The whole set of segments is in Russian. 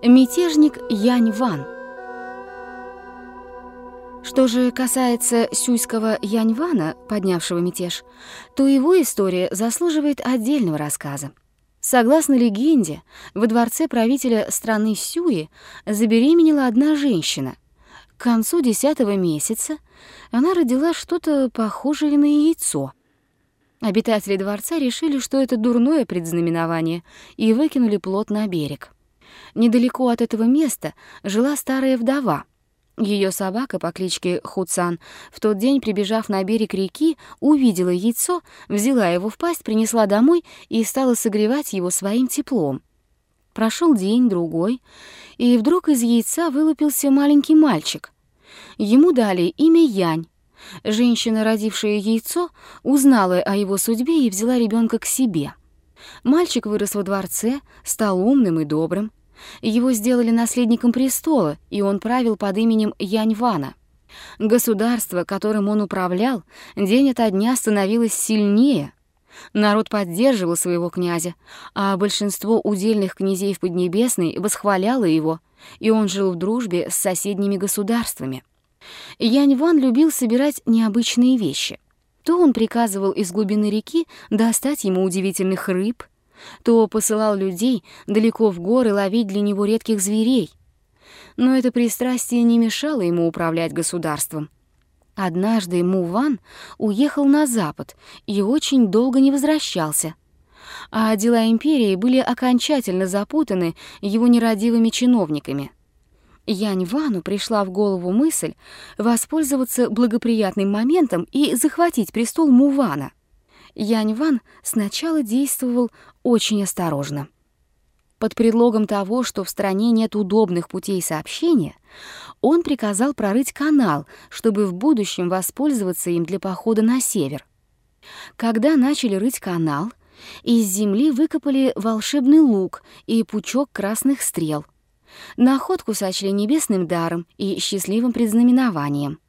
Мятежник Янь Ван. Что же касается сюйского Янь Вана, поднявшего мятеж, то его история заслуживает отдельного рассказа. Согласно легенде, во дворце правителя страны Сюи забеременела одна женщина. К концу десятого месяца она родила что-то похожее на яйцо. Обитатели дворца решили, что это дурное предзнаменование, и выкинули плод на берег. Недалеко от этого места жила старая вдова. Ее собака по кличке Хуцан, в тот день, прибежав на берег реки, увидела яйцо, взяла его в пасть, принесла домой и стала согревать его своим теплом. Прошел день, другой, и вдруг из яйца вылупился маленький мальчик. Ему дали имя Янь. Женщина, родившая яйцо, узнала о его судьбе и взяла ребенка к себе. Мальчик вырос во дворце, стал умным и добрым. Его сделали наследником престола, и он правил под именем Яньвана. Государство, которым он управлял, день ото дня становилось сильнее. Народ поддерживал своего князя, а большинство удельных князей в Поднебесной восхваляло его, и он жил в дружбе с соседними государствами. Яньван любил собирать необычные вещи. То он приказывал из глубины реки достать ему удивительных рыб — то посылал людей далеко в горы ловить для него редких зверей. Но это пристрастие не мешало ему управлять государством. Однажды Муван уехал на запад и очень долго не возвращался. А дела империи были окончательно запутаны его нерадивыми чиновниками. Янь Вану пришла в голову мысль воспользоваться благоприятным моментом и захватить престол Мувана. Янь Ван сначала действовал очень осторожно. Под предлогом того, что в стране нет удобных путей сообщения, он приказал прорыть канал, чтобы в будущем воспользоваться им для похода на север. Когда начали рыть канал, из земли выкопали волшебный лук и пучок красных стрел. Находку сочли небесным даром и счастливым предзнаменованием.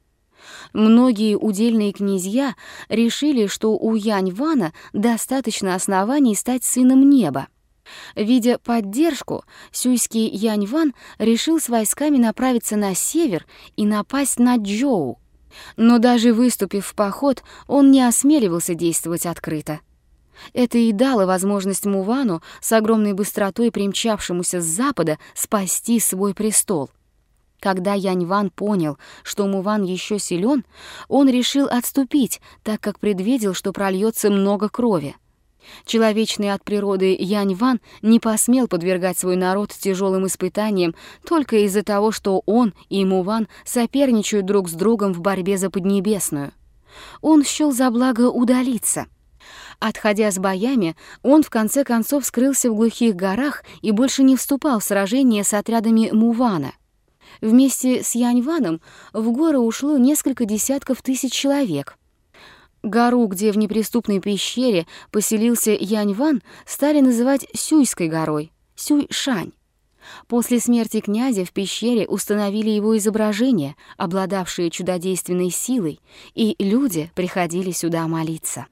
Многие удельные князья решили, что у Янь-Вана достаточно оснований стать сыном неба. Видя поддержку, сюйский Янь-Ван решил с войсками направиться на север и напасть на Джоу. Но даже выступив в поход, он не осмеливался действовать открыто. Это и дало возможность Мувану, с огромной быстротой примчавшемуся с запада, спасти свой престол. Когда Янь-Ван понял, что Муван еще силен, он решил отступить, так как предвидел, что прольется много крови. Человечный от природы Янь-Ван не посмел подвергать свой народ тяжелым испытаниям только из-за того, что он и Муван соперничают друг с другом в борьбе за Поднебесную. Он счел за благо удалиться. Отходя с боями, он в конце концов скрылся в глухих горах и больше не вступал в сражение с отрядами Мувана. Вместе с Яньваном в горы ушло несколько десятков тысяч человек. Гору, где в неприступной пещере поселился Яньван, стали называть Сюйской горой, Сюй-Шань. После смерти князя в пещере установили его изображение, обладавшее чудодейственной силой, и люди приходили сюда молиться.